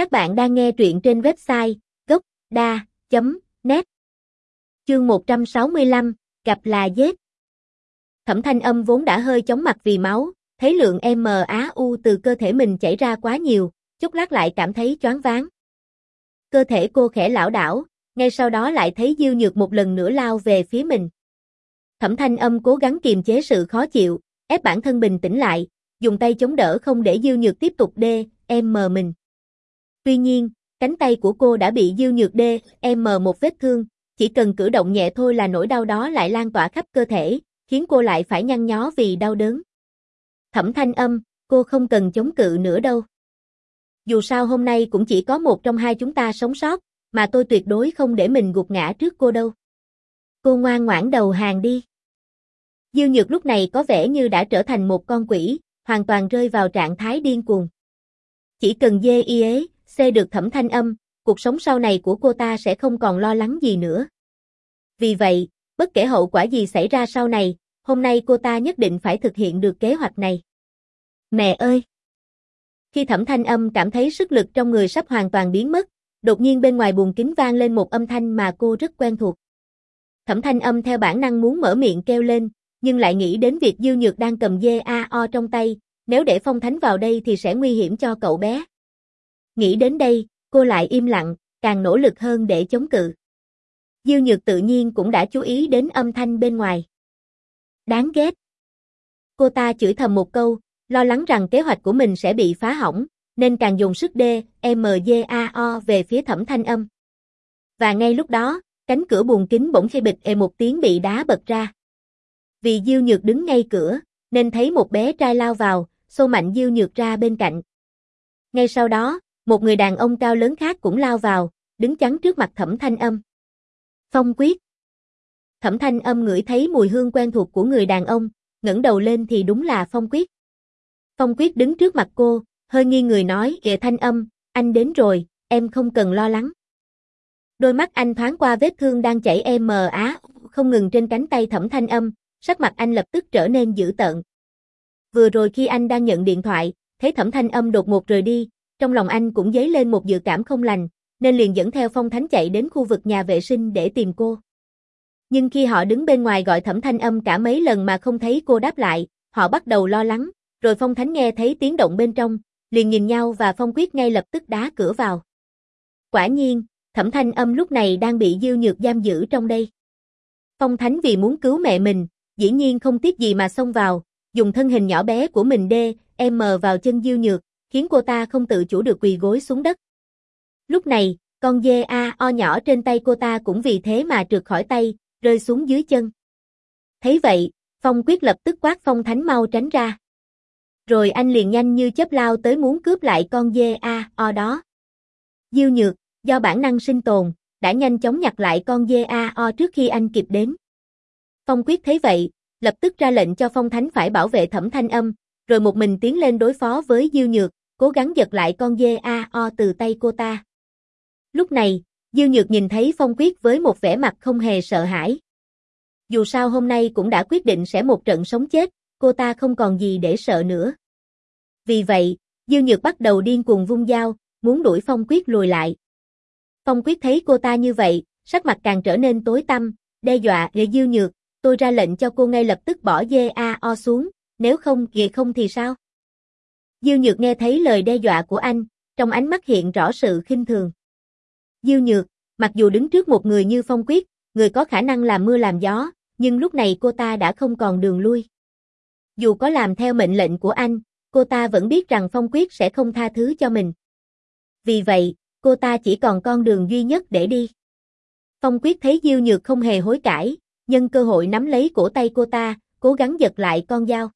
Các bạn đang nghe truyện trên website gốc.da.net Chương 165, gặp là giết. Thẩm thanh âm vốn đã hơi chóng mặt vì máu, thấy lượng MAU từ cơ thể mình chảy ra quá nhiều, chút lát lại cảm thấy choáng váng. Cơ thể cô khẽ lão đảo, ngay sau đó lại thấy Diêu Nhược một lần nữa lao về phía mình. Thẩm thanh âm cố gắng kiềm chế sự khó chịu, ép bản thân bình tĩnh lại, dùng tay chống đỡ không để Diêu Nhược tiếp tục đê, em mờ mình. Tuy nhiên, cánh tay của cô đã bị Diêu Nhược đê, em mờ một vết thương, chỉ cần cử động nhẹ thôi là nỗi đau đó lại lan tỏa khắp cơ thể, khiến cô lại phải nhăn nhó vì đau đớn. Thẩm thanh âm, cô không cần chống cự nữa đâu. Dù sao hôm nay cũng chỉ có một trong hai chúng ta sống sót, mà tôi tuyệt đối không để mình gục ngã trước cô đâu. Cô ngoan ngoãn đầu hàng đi. Diêu Nhược lúc này có vẻ như đã trở thành một con quỷ, hoàn toàn rơi vào trạng thái điên cuồng. Chỉ cần dê y ế, C được thẩm thanh âm, cuộc sống sau này của cô ta sẽ không còn lo lắng gì nữa. Vì vậy, bất kể hậu quả gì xảy ra sau này, hôm nay cô ta nhất định phải thực hiện được kế hoạch này. Mẹ ơi! Khi thẩm thanh âm cảm thấy sức lực trong người sắp hoàn toàn biến mất, đột nhiên bên ngoài buồng kính vang lên một âm thanh mà cô rất quen thuộc. Thẩm thanh âm theo bản năng muốn mở miệng kêu lên, nhưng lại nghĩ đến việc Dư Nhược đang cầm dê AO trong tay, nếu để Phong Thánh vào đây thì sẽ nguy hiểm cho cậu bé. Nghĩ đến đây, cô lại im lặng, càng nỗ lực hơn để chống cự. Dư Nhược tự nhiên cũng đã chú ý đến âm thanh bên ngoài. Đáng ghét. Cô ta chửi thầm một câu, lo lắng rằng kế hoạch của mình sẽ bị phá hỏng, nên càng dùng sức D, m z a o về phía thẩm thanh âm. Và ngay lúc đó, cánh cửa buồng kính bỗng khi bịch e một tiếng bị đá bật ra. Vì Diêu Nhược đứng ngay cửa, nên thấy một bé trai lao vào, xô mạnh Diêu Nhược ra bên cạnh. Ngay sau đó, một người đàn ông cao lớn khác cũng lao vào, đứng chắn trước mặt Thẩm Thanh Âm. Phong quyết. Thẩm Thanh Âm ngửi thấy mùi hương quen thuộc của người đàn ông, ngẩng đầu lên thì đúng là Phong quyết. Phong quyết đứng trước mặt cô, hơi nghi người nói, "Kệ Thanh Âm, anh đến rồi, em không cần lo lắng." Đôi mắt anh thoáng qua vết thương đang chảy em mờ á, không ngừng trên cánh tay Thẩm Thanh Âm, sắc mặt anh lập tức trở nên dữ tợn. Vừa rồi khi anh đang nhận điện thoại, thấy thẩm thanh âm đột ngột rời đi, trong lòng anh cũng dấy lên một dự cảm không lành, nên liền dẫn theo phong thánh chạy đến khu vực nhà vệ sinh để tìm cô. Nhưng khi họ đứng bên ngoài gọi thẩm thanh âm cả mấy lần mà không thấy cô đáp lại, họ bắt đầu lo lắng, rồi phong thánh nghe thấy tiếng động bên trong, liền nhìn nhau và phong quyết ngay lập tức đá cửa vào. Quả nhiên, thẩm thanh âm lúc này đang bị diêu nhược giam giữ trong đây. Phong thánh vì muốn cứu mẹ mình, dĩ nhiên không tiếc gì mà xông vào, dùng thân hình nhỏ bé của mình đê, em mờ vào chân Diêu Nhược, khiến cô ta không tự chủ được quỳ gối xuống đất. Lúc này, con dê A o nhỏ trên tay cô ta cũng vì thế mà trượt khỏi tay, rơi xuống dưới chân. Thấy vậy, Phong quyết lập tức quát Phong Thánh mau tránh ra. Rồi anh liền nhanh như chớp lao tới muốn cướp lại con dê A o đó. Diêu Nhược, do bản năng sinh tồn, đã nhanh chóng nhặt lại con dê A o trước khi anh kịp đến. Phong quyết thấy vậy, lập tức ra lệnh cho Phong Thánh phải bảo vệ Thẩm Thanh Âm, rồi một mình tiến lên đối phó với Diêu Nhược, cố gắng giật lại con dê A-O từ tay cô ta. Lúc này, Diêu Nhược nhìn thấy Phong Quyết với một vẻ mặt không hề sợ hãi. Dù sao hôm nay cũng đã quyết định sẽ một trận sống chết, cô ta không còn gì để sợ nữa. Vì vậy, Diêu Nhược bắt đầu điên cuồng vung dao, muốn đuổi Phong Quyết lùi lại. Phong Quyết thấy cô ta như vậy, sắc mặt càng trở nên tối tăm, đe dọa để Diêu Nhược, tôi ra lệnh cho cô ngay lập tức bỏ dê a o xuống, nếu không ghê không thì sao? Diêu Nhược nghe thấy lời đe dọa của anh, trong ánh mắt hiện rõ sự khinh thường. Diêu Nhược, mặc dù đứng trước một người như Phong Quyết, người có khả năng làm mưa làm gió, nhưng lúc này cô ta đã không còn đường lui. Dù có làm theo mệnh lệnh của anh, cô ta vẫn biết rằng Phong Quyết sẽ không tha thứ cho mình. Vì vậy, cô ta chỉ còn con đường duy nhất để đi. Phong Quyết thấy Diêu Nhược không hề hối cải, nhân cơ hội nắm lấy cổ tay cô ta, cố gắng giật lại con dao.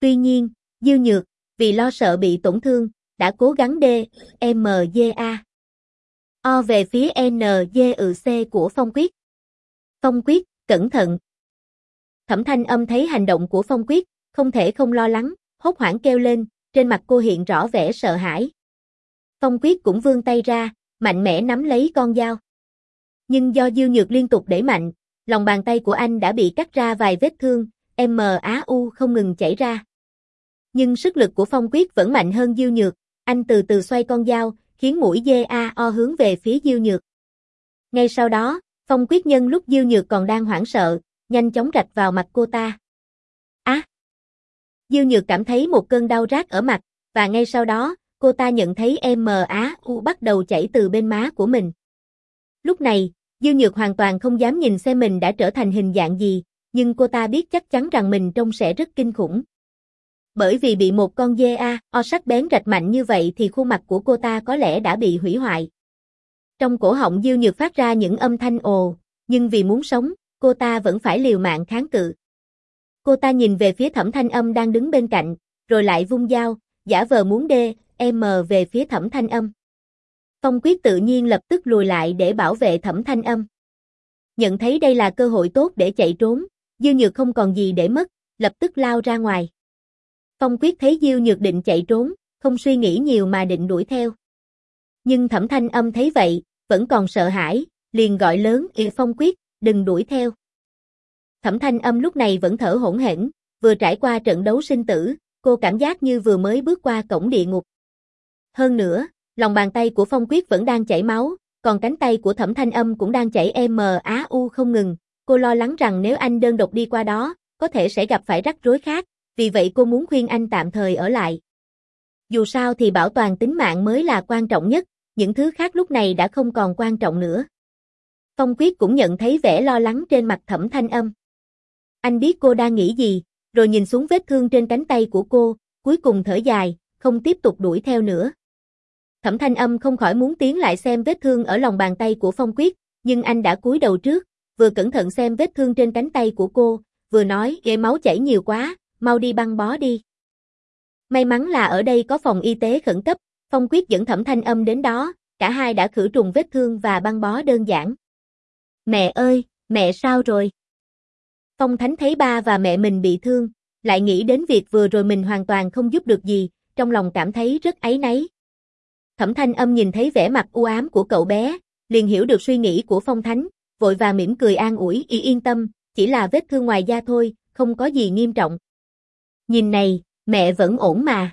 Tuy nhiên, Dư Nhược, vì lo sợ bị tổn thương, đã cố gắng D, e, M, D, A. O về phía N, D, ừ, C của Phong Quyết. Phong Quyết, cẩn thận. Thẩm thanh âm thấy hành động của Phong Quyết, không thể không lo lắng, hốt hoảng kêu lên, trên mặt cô hiện rõ vẻ sợ hãi. Phong Quyết cũng vươn tay ra, mạnh mẽ nắm lấy con dao. Nhưng do Dư Nhược liên tục đẩy mạnh, lòng bàn tay của anh đã bị cắt ra vài vết thương, m a u không ngừng chảy ra. Nhưng sức lực của Phong Quyết vẫn mạnh hơn Diêu Nhược, anh từ từ xoay con dao, khiến mũi DAO hướng về phía Diêu Nhược. Ngay sau đó, Phong Quyết Nhân lúc Diêu Nhược còn đang hoảng sợ, nhanh chóng rạch vào mặt cô ta. Á! Diêu Nhược cảm thấy một cơn đau rát ở mặt, và ngay sau đó, cô ta nhận thấy MAU bắt đầu chảy từ bên má của mình. Lúc này, Diêu Nhược hoàn toàn không dám nhìn xem mình đã trở thành hình dạng gì, nhưng cô ta biết chắc chắn rằng mình trông sẽ rất kinh khủng. Bởi vì bị một con dê a, o sắc bén rạch mạnh như vậy thì khuôn mặt của cô ta có lẽ đã bị hủy hoại. Trong cổ họng Diêu Nhược phát ra những âm thanh ồ, nhưng vì muốn sống, cô ta vẫn phải liều mạng kháng cự. Cô ta nhìn về phía thẩm thanh âm đang đứng bên cạnh, rồi lại vung dao, giả vờ muốn đê, em về phía thẩm thanh âm. Phong quyết tự nhiên lập tức lùi lại để bảo vệ thẩm thanh âm. Nhận thấy đây là cơ hội tốt để chạy trốn, Diêu Nhược không còn gì để mất, lập tức lao ra ngoài. Phong quyết thấy Diêu Nhược định chạy trốn, không suy nghĩ nhiều mà định đuổi theo. Nhưng thẩm thanh âm thấy vậy, vẫn còn sợ hãi, liền gọi lớn Y Phong quyết, đừng đuổi theo. Thẩm thanh âm lúc này vẫn thở hỗn hển, vừa trải qua trận đấu sinh tử, cô cảm giác như vừa mới bước qua cổng địa ngục. Hơn nữa, lòng bàn tay của Phong Quyết vẫn đang chảy máu, còn cánh tay của Thẩm Thanh Âm cũng đang chảy e MAU không ngừng. Cô lo lắng rằng nếu anh đơn độc đi qua đó, có thể sẽ gặp phải rắc rối khác, vì vậy cô muốn khuyên anh tạm thời ở lại. Dù sao thì bảo toàn tính mạng mới là quan trọng nhất, những thứ khác lúc này đã không còn quan trọng nữa. Phong Quyết cũng nhận thấy vẻ lo lắng trên mặt Thẩm Thanh Âm. Anh biết cô đang nghĩ gì, rồi nhìn xuống vết thương trên cánh tay của cô, cuối cùng thở dài, không tiếp tục đuổi theo nữa. Thẩm Thanh Âm không khỏi muốn tiến lại xem vết thương ở lòng bàn tay của Phong Quyết, nhưng anh đã cúi đầu trước, vừa cẩn thận xem vết thương trên cánh tay của cô, vừa nói, "Ghê máu chảy nhiều quá, mau đi băng bó đi." May mắn là ở đây có phòng y tế khẩn cấp, Phong Quyết dẫn Thẩm Thanh Âm đến đó, cả hai đã khử trùng vết thương và băng bó đơn giản. "Mẹ ơi, mẹ sao rồi?" Phong Thánh thấy ba và mẹ mình bị thương, lại nghĩ đến việc vừa rồi mình hoàn toàn không giúp được gì, trong lòng cảm thấy rất áy náy. Thẩm Thanh Âm nhìn thấy vẻ mặt u ám của cậu bé, liền hiểu được suy nghĩ của Phong Thánh, vội và mỉm cười an ủi y yên tâm, chỉ là vết thương ngoài da thôi, không có gì nghiêm trọng. Nhìn này, mẹ vẫn ổn mà.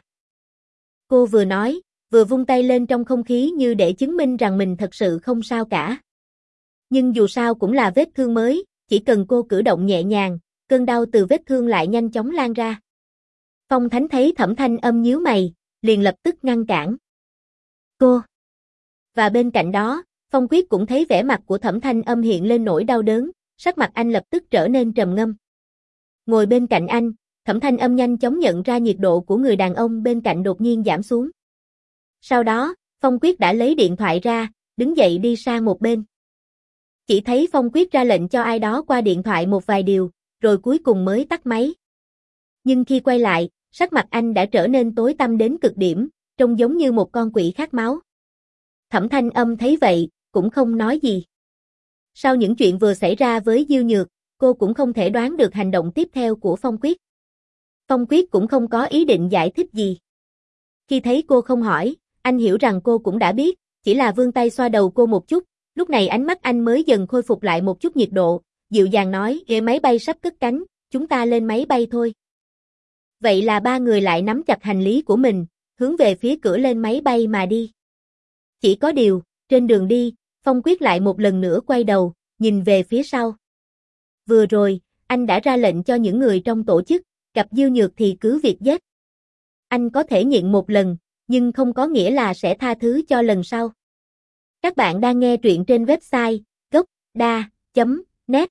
Cô vừa nói, vừa vung tay lên trong không khí như để chứng minh rằng mình thật sự không sao cả. Nhưng dù sao cũng là vết thương mới, chỉ cần cô cử động nhẹ nhàng, cơn đau từ vết thương lại nhanh chóng lan ra. Phong Thánh thấy Thẩm Thanh âm nhíu mày, liền lập tức ngăn cản. Cô! Và bên cạnh đó, Phong Quyết cũng thấy vẻ mặt của Thẩm Thanh âm hiện lên nỗi đau đớn, sắc mặt anh lập tức trở nên trầm ngâm. Ngồi bên cạnh anh, Thẩm Thanh âm nhanh chóng nhận ra nhiệt độ của người đàn ông bên cạnh đột nhiên giảm xuống. Sau đó, Phong Quyết đã lấy điện thoại ra, đứng dậy đi sang một bên. Chỉ thấy Phong Quyết ra lệnh cho ai đó qua điện thoại một vài điều, rồi cuối cùng mới tắt máy. Nhưng khi quay lại, sắc mặt anh đã trở nên tối tăm đến cực điểm, trông giống như một con quỷ khát máu. Thẩm thanh âm thấy vậy, cũng không nói gì. Sau những chuyện vừa xảy ra với Diêu Nhược, cô cũng không thể đoán được hành động tiếp theo của Phong Quyết. Phong Quyết cũng không có ý định giải thích gì. Khi thấy cô không hỏi, anh hiểu rằng cô cũng đã biết, chỉ là vươn tay xoa đầu cô một chút, lúc này ánh mắt anh mới dần khôi phục lại một chút nhiệt độ, dịu dàng nói, ghế máy bay sắp cất cánh, chúng ta lên máy bay thôi. Vậy là ba người lại nắm chặt hành lý của mình, hướng về phía cửa lên máy bay mà đi. Chỉ có điều, trên đường đi, Phong Quyết lại một lần nữa quay đầu, nhìn về phía sau. Vừa rồi, anh đã ra lệnh cho những người trong tổ chức, gặp dư Nhược thì cứ việc giết. Anh có thể nhịn một lần, nhưng không có nghĩa là sẽ tha thứ cho lần sau. Các bạn đang nghe truyện trên website gocda.net